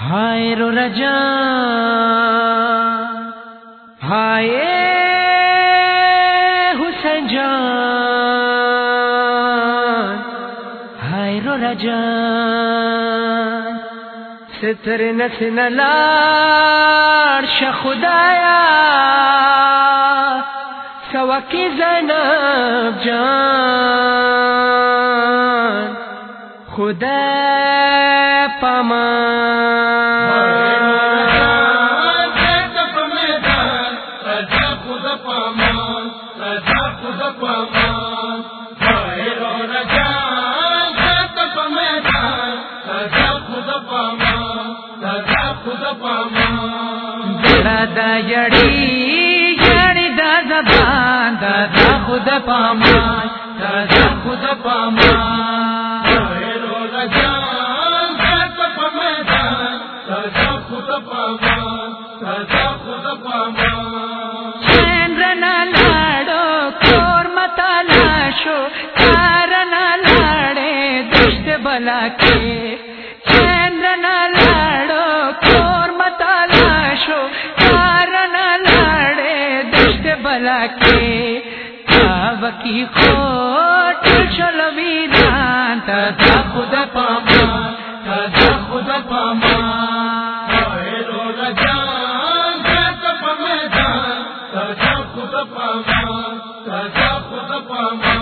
ہائے رو رجا، ہائے حسین جان، ہائے رو رجا، ستر نس نلار خدایا سوکی زینب جان۔ خدا دا یڑی یڑی دا زبان دا خود پامان دا دا خود پامان کے چندر لاڑو کور متا لاشو کارن لاڑے دشت بلا کے کی خوٹ چلو ویدان پاما تا خود پاما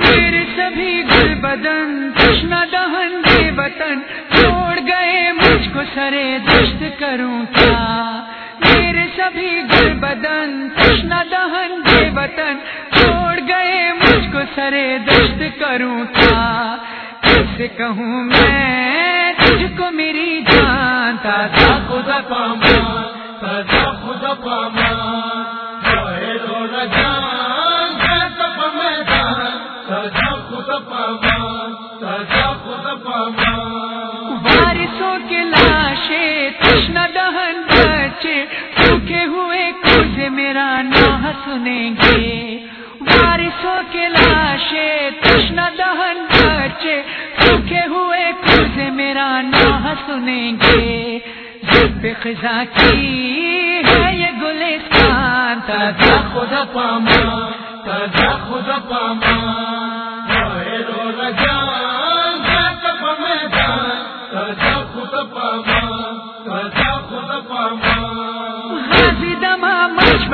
میرے سبھی گل بدن کشنا دہن کے وطن، چھوڑ گئے مجھ کو سرے دشت کروں کیا؟ میرے سبھی گل بدن کشنا دہن کے وطن کو سرے دشت کروں کیا کیسے کہوں میں؟ تجھ کو میری جان تا خود پاما تا خود پاما بارشوں کے لاشے تشنا دہن بچے، سوکھے ہوئے کچھ میرا نہ سنیں گے۔ بارشوں کے لاشے تشنا دہن بچے سوکھے ہوئے کچھ میرا نہ سنیں گے۔ جب خزاں کی ہے یہ گلستان، تازہ خود پاما تازہ خود پاما غازی دما مش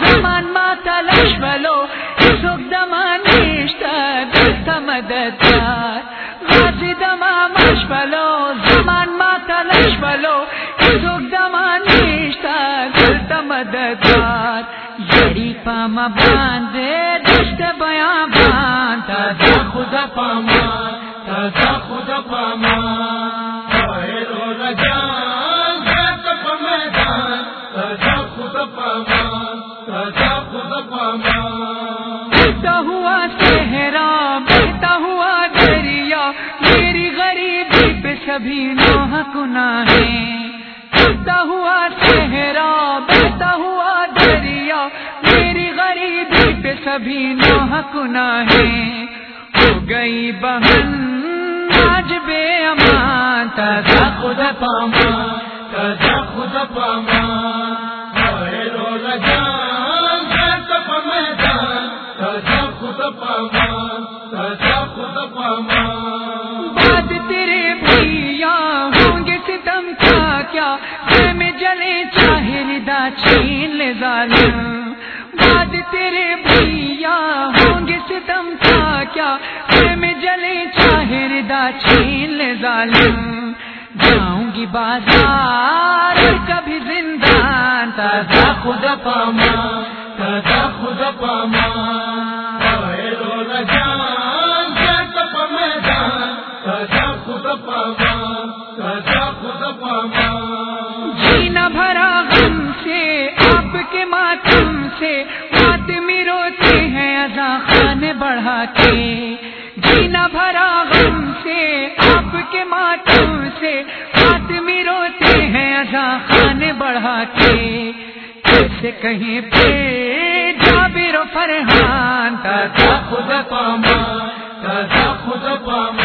زمان ما تلش بلو۔ بلو سوک دما نیشتا دست مددگار۔ یڑی پاما باندے، دشت بیان باند تازا خدا پاما تازا خدا پاما۔ بہتا ہوا سبھی نوح ہے بہتا ہوا صحرا بہتا ہوا دریا۔ میری غریبی پہ سبھی نوح کنا ہے ہو گئی بہن، آج بے امان۔ تازہ خود پاما تازہ خود پاما بات میں چاہے ردا چھین لے ظالم۔ بات تیرے بھیا ہوں گے ستم کا کیا؟ میں جلے چاہے ردا چھین لے ظالم۔ جاؤں گی بازار کبھی زندان تازہ خود پاما، تازہ خود پاما۔ جینا کے جینا بھرا غم سے، آپ کے ماتھوں سے آدمی روتے ہیں ازا خان بڑھا کے کیسے کہیں پہ جابر و فرحان، تازہ خود پاما تازہ خود پاما